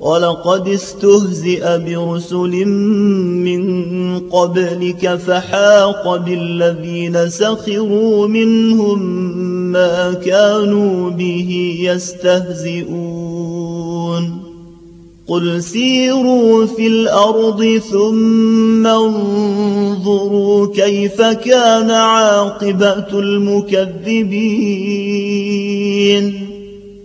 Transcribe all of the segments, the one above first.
ولقد استهزئ برسل من قبلك فحاق بالذين سخروا منهم ما كانوا به يستهزئون. قل سيروا في الأرض ثم انظروا كيف كان عاقبة المكذبين.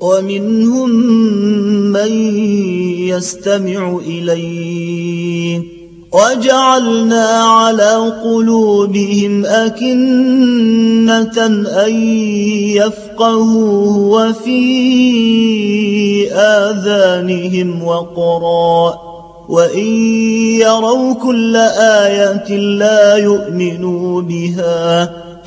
ومنهم من يستمع إليه. وجعلنا على قلوبهم أكنة أن يفقهوه وفي آذانهم وقرا. وإن يروا كل آية لا يؤمنوا بها.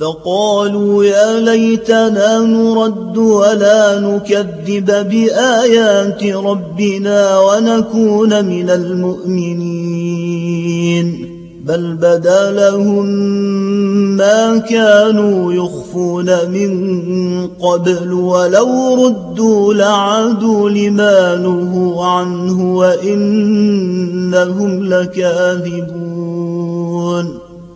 فقالوا يا ليتنا نرد ولا نكذب بآيات ربنا ونكون من المؤمنين. بل بدا لهم ما كانوا يخفون من قبل ولو ردوا لعادوا لما نهوا عنه وإنهم لكاذبون.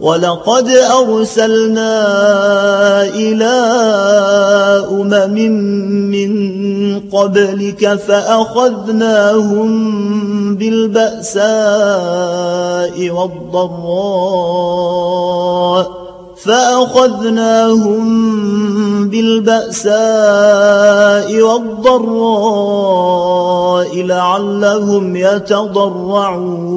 ولقد أرسلنا إلى أمم من قبلك فأخذناهم بالبأساء والضراء فأخذناهم بالبأساء والضراء لعلهم يتضرعون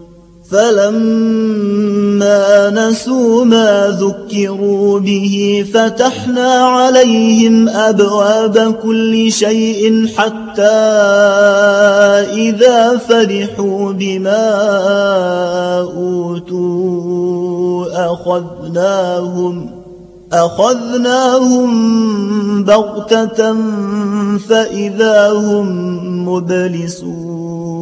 فلما نسوا ما ذكروا به فتحنا عليهم أبواب كل شيء حتى إذا فرحوا بما أوتوا أخذناهم أخذناهم بغتة فإذا هم مبلسون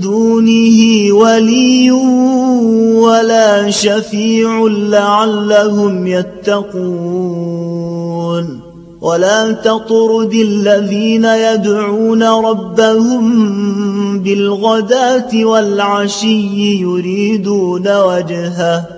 دونه ولي ولا شفيع لعلهم يتقون. ولا تطرد الذين يدعون ربهم بالغداة والعشي يريدون وجهه.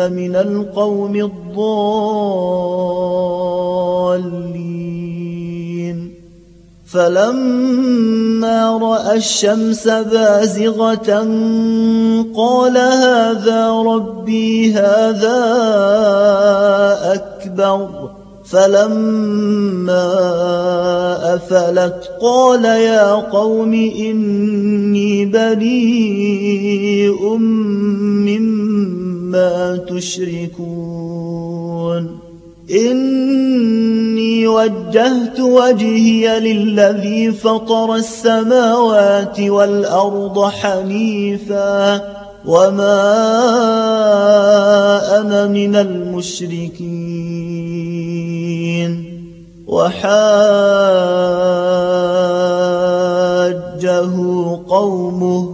من القوم الضالين فلما رأى الشمس بازغة قال هذا ربي هذا أكبر فلما أفلت قال يا قوم إني بريء مما تشركون. إني وجهت وجهي للذي فطر السماوات والأرض حنيفا. وما أنا من المشركين. وحاجه قومه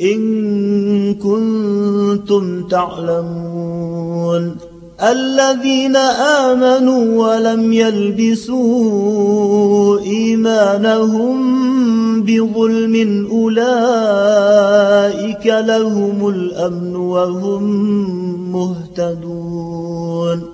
إن كنتم تعلمون الذين آمنوا ولم يلبسوا إيمانهم بظلم أولئك لهم الأمن وهم مهتدون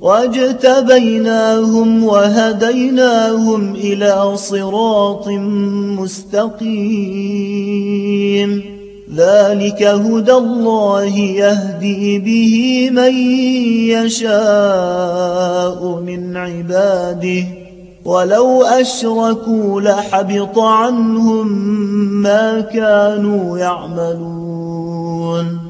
واجتبيناهم وهديناهم إلى صراط مستقيم. ذلك هدى الله يهدي به من يشاء من عباده. ولو أشركوا لحبط عنهم ما كانوا يعملون.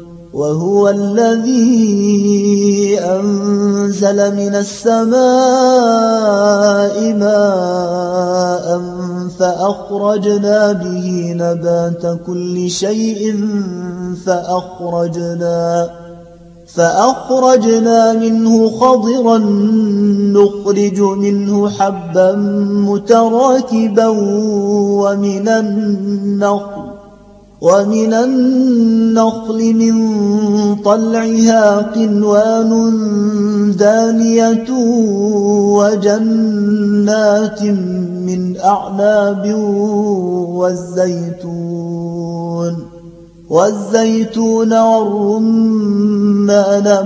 وهو الذي أنزل من السماء ماء فأخرجنا به نبات كل شيء فأخرجنا فأخرجنا منه خضرا نخرج منه حبا متراكبا ومن النخل ومن النخل من طلعها قنوان دانية وجنات من أعناب والزيتون والزيتون والرمان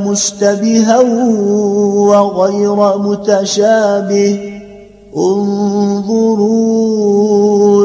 مشتبها وغير متشابه انظروا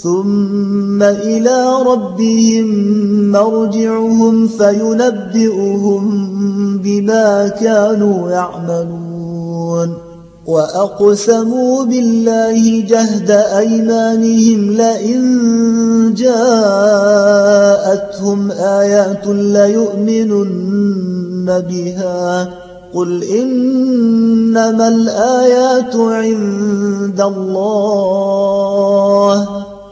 ثم إلى ربهم مرجعهم فينبئهم بما كانوا يعملون. وأقسموا بالله جهد أيمانهم لئن جاءتهم آيات ليؤمنن بها. قل إنما الآيات عند الله.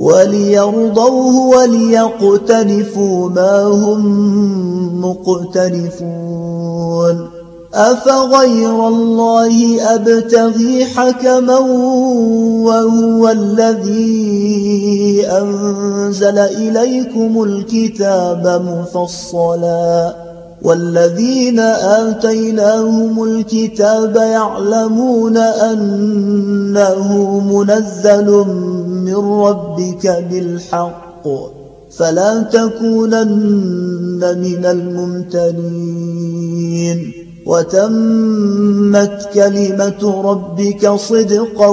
وليرضوه وليقترفوا ما هم مقترفون أفغير الله أبتغي حكما وهو الذي أنزل إليكم الكتاب مفصلا. والذين آتيناهم الكتاب يعلمون أنه منزل من ربك بالحق فلا تكونن من الممتنين وتمت كلمة ربك صدقا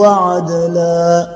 وعدلا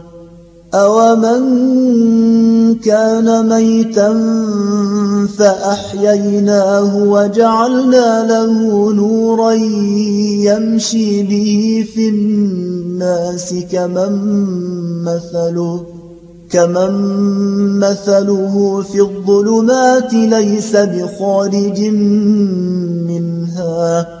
أومن كان ميتا فأحييناه وجعلنا له نورا يمشي به في الناس كمن مثله كمن مثله في الظلمات ليس بخارج منها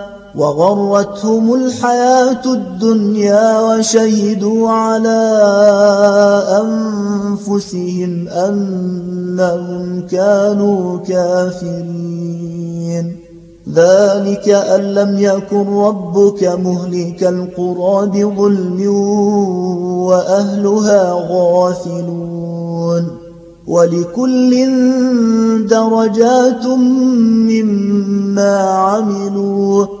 وغرتهم الحياة الدنيا وشهدوا على أنفسهم أنهم كانوا كافرين. ذلك أن لم يكن ربك مهلك القرى بظلم وأهلها غافلون. ولكل درجات مما عملوا.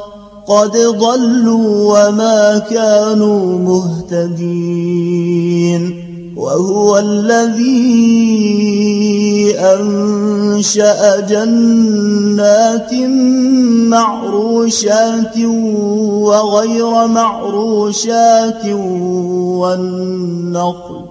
قد ضلوا وما كانوا مهتدين وهو الذي أنشأ جنات معروشات وغير معروشات والنخل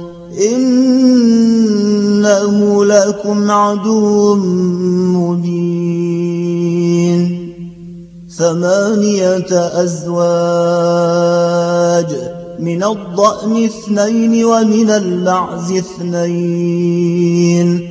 إنه لكم عدو مبين. ثمانية أزواج من الضأن اثنين ومن المعز اثنين.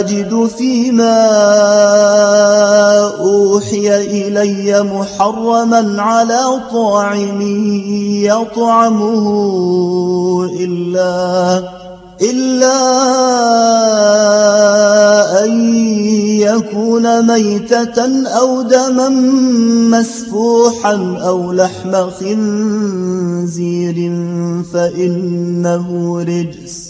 أجد فيما أوحي إلي محرما على طاعم يطعمه إلا إلا أن يكون ميتة أو دما مسفوحا أو لحم خنزير فإنه رجس.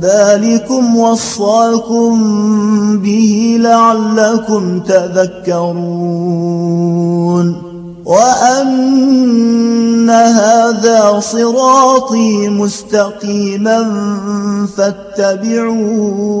ذلكم وصاكم به لعلكم تذكرون وأن هذا صراطي مستقيما فاتبعوه